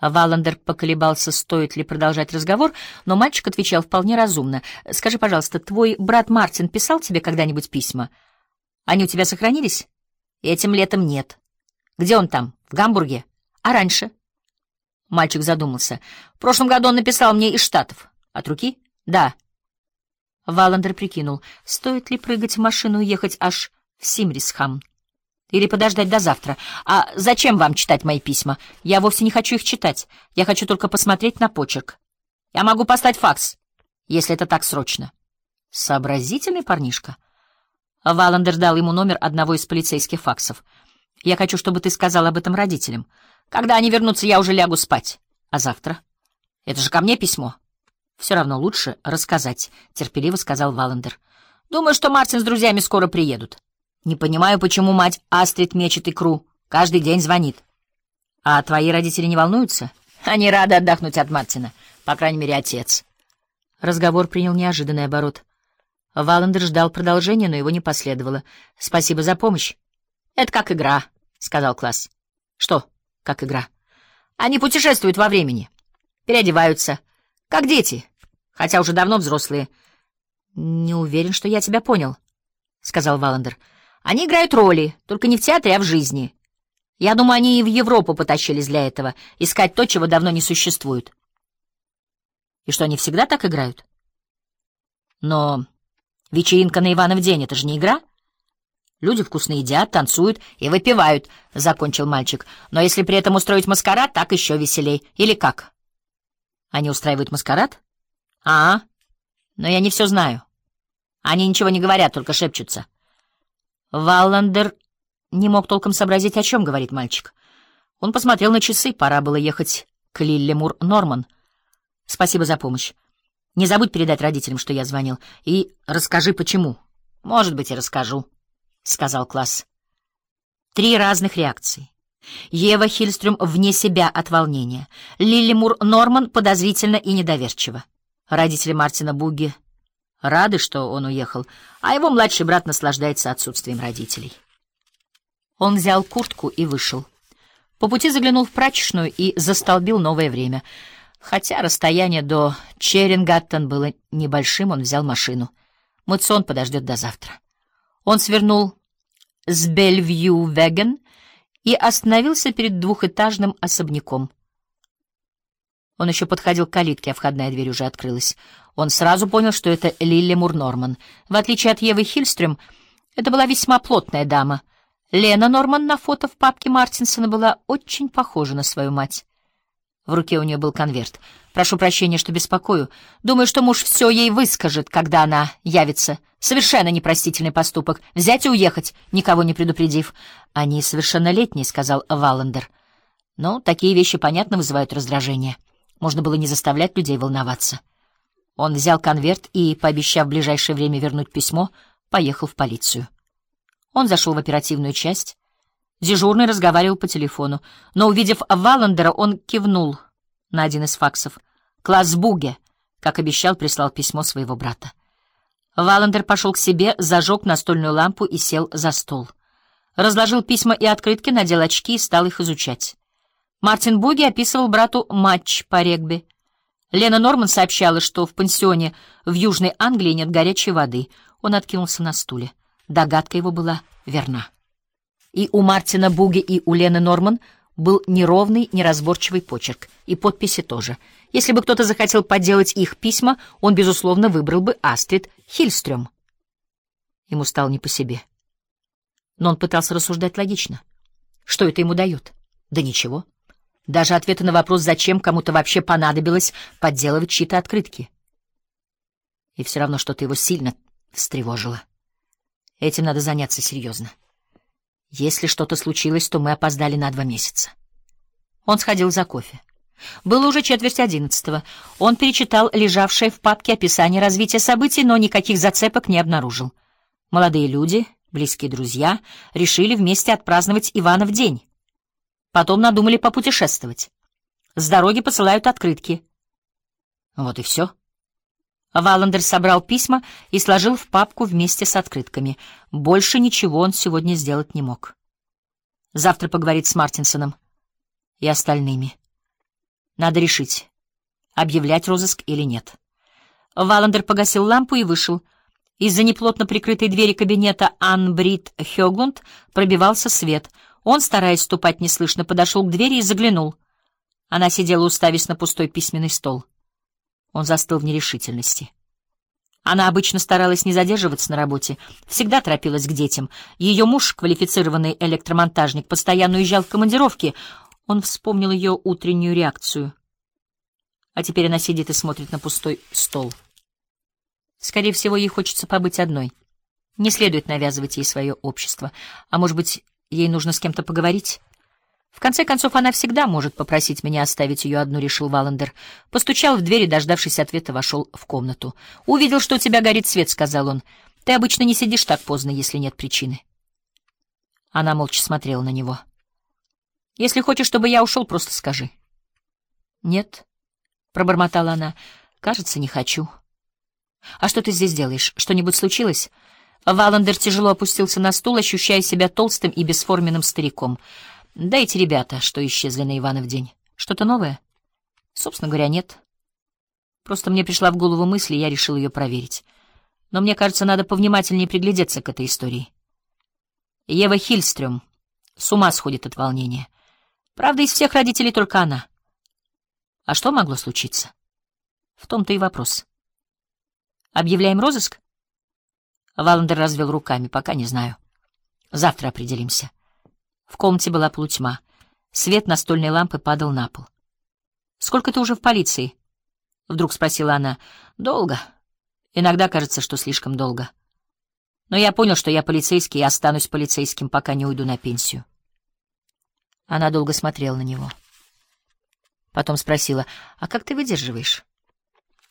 Валандер поколебался, стоит ли продолжать разговор, но мальчик отвечал вполне разумно. «Скажи, пожалуйста, твой брат Мартин писал тебе когда-нибудь письма? Они у тебя сохранились?» «Этим летом нет». «Где он там? В Гамбурге? А раньше?» Мальчик задумался. «В прошлом году он написал мне из Штатов. От руки?» «Да». Валандер прикинул, стоит ли прыгать в машину и ехать аж в Симрисхам. Или подождать до завтра. А зачем вам читать мои письма? Я вовсе не хочу их читать. Я хочу только посмотреть на почерк. Я могу послать факс, если это так срочно. Сообразительный парнишка. Валандер дал ему номер одного из полицейских факсов. Я хочу, чтобы ты сказал об этом родителям. Когда они вернутся, я уже лягу спать. А завтра? Это же ко мне письмо. Все равно лучше рассказать, — терпеливо сказал Валандер. Думаю, что Мартин с друзьями скоро приедут. Не понимаю, почему мать Астрид мечет икру. Каждый день звонит. А твои родители не волнуются? Они рады отдохнуть от Мартина. По крайней мере, отец. Разговор принял неожиданный оборот. Валандер ждал продолжения, но его не последовало. Спасибо за помощь. Это как игра, — сказал Класс. Что, как игра? Они путешествуют во времени. Переодеваются. Как дети, хотя уже давно взрослые. Не уверен, что я тебя понял, — сказал Валандер. — они играют роли, только не в театре, а в жизни. Я думаю, они и в Европу потащились для этого, искать то, чего давно не существует. И что, они всегда так играют? Но вечеринка на Иванов день — это же не игра? Люди вкусно едят, танцуют и выпивают, — закончил мальчик. Но если при этом устроить маскарад, так еще веселей. Или как? Они устраивают маскарад? А, но я не все знаю. Они ничего не говорят, только шепчутся. Валландер не мог толком сообразить, о чем говорит мальчик. Он посмотрел на часы, пора было ехать к Лиллемур Норман. Спасибо за помощь. Не забудь передать родителям, что я звонил, и расскажи, почему. Может быть, и расскажу, — сказал класс. Три разных реакции. Ева Хильстрюм вне себя от волнения. Лилимур Норман подозрительно и недоверчиво. Родители Мартина Буги рады, что он уехал, а его младший брат наслаждается отсутствием родителей. Он взял куртку и вышел. По пути заглянул в прачечную и застолбил новое время. Хотя расстояние до Черингаттон было небольшим, он взял машину. Мыцон подождет до завтра. Он свернул с Бельвью-Веген и остановился перед двухэтажным особняком. Он еще подходил к калитке, а входная дверь уже открылась. Он сразу понял, что это Лилли Мур-Норман. В отличие от Евы Хильстрюм, это была весьма плотная дама. Лена Норман на фото в папке Мартинсона была очень похожа на свою мать. В руке у нее был конверт. «Прошу прощения, что беспокою. Думаю, что муж все ей выскажет, когда она явится. Совершенно непростительный поступок. Взять и уехать, никого не предупредив». «Они совершеннолетние», — сказал Валандер. «Но такие вещи, понятно, вызывают раздражение». Можно было не заставлять людей волноваться. Он взял конверт и, пообещав в ближайшее время вернуть письмо, поехал в полицию. Он зашел в оперативную часть. Дежурный разговаривал по телефону, но, увидев Валандера, он кивнул на один из факсов. «Класс Буге», как обещал, прислал письмо своего брата. Валандер пошел к себе, зажег настольную лампу и сел за стол. Разложил письма и открытки, надел очки и стал их изучать. Мартин Буги описывал брату матч по регби. Лена Норман сообщала, что в пансионе в Южной Англии нет горячей воды. Он откинулся на стуле. Догадка его была верна. И у Мартина Буги, и у Лены Норман был неровный, неразборчивый почерк. И подписи тоже. Если бы кто-то захотел подделать их письма, он, безусловно, выбрал бы Астрид Хильстрём. Ему стало не по себе. Но он пытался рассуждать логично. Что это ему дает? Да ничего. Даже ответа на вопрос, зачем кому-то вообще понадобилось подделывать чьи-то открытки. И все равно что-то его сильно встревожило. Этим надо заняться серьезно. Если что-то случилось, то мы опоздали на два месяца. Он сходил за кофе. Было уже четверть одиннадцатого. Он перечитал лежавшее в папке описание развития событий, но никаких зацепок не обнаружил. Молодые люди, близкие друзья, решили вместе отпраздновать Иванов день. Потом надумали попутешествовать. С дороги посылают открытки. Вот и все. Валандер собрал письма и сложил в папку вместе с открытками. Больше ничего он сегодня сделать не мог. Завтра поговорит с Мартинсоном и остальными. Надо решить, объявлять розыск или нет. Валандер погасил лампу и вышел. Из-за неплотно прикрытой двери кабинета Анн Брит Хёглунд пробивался свет. Он, стараясь ступать неслышно, подошел к двери и заглянул. Она сидела, уставясь на пустой письменный стол. Он застыл в нерешительности. Она обычно старалась не задерживаться на работе, всегда торопилась к детям. Ее муж, квалифицированный электромонтажник, постоянно уезжал в командировки. Он вспомнил ее утреннюю реакцию. А теперь она сидит и смотрит на пустой стол. Скорее всего, ей хочется побыть одной. Не следует навязывать ей свое общество. А может быть, ей нужно с кем-то поговорить? В конце концов, она всегда может попросить меня оставить ее одну, решил Валандер. Постучал в дверь и, дождавшись ответа, вошел в комнату. «Увидел, что у тебя горит свет», — сказал он. «Ты обычно не сидишь так поздно, если нет причины». Она молча смотрела на него. «Если хочешь, чтобы я ушел, просто скажи». «Нет», — пробормотала она, — «кажется, не хочу». «А что ты здесь делаешь? Что-нибудь случилось?» Валандер тяжело опустился на стул, ощущая себя толстым и бесформенным стариком. Да эти ребята, что исчезли на Иванов день. Что-то новое? Собственно говоря, нет. Просто мне пришла в голову мысль, и я решил ее проверить. Но мне кажется, надо повнимательнее приглядеться к этой истории. Ева Хильстрём с ума сходит от волнения. Правда, из всех родителей только она. А что могло случиться? В том-то и вопрос. Объявляем розыск? Валандер развел руками. Пока не знаю. Завтра определимся. В комнате была полутьма. Свет настольной лампы падал на пол. «Сколько ты уже в полиции?» — вдруг спросила она. «Долго. Иногда кажется, что слишком долго. Но я понял, что я полицейский и останусь полицейским, пока не уйду на пенсию». Она долго смотрела на него. Потом спросила, «А как ты выдерживаешь?»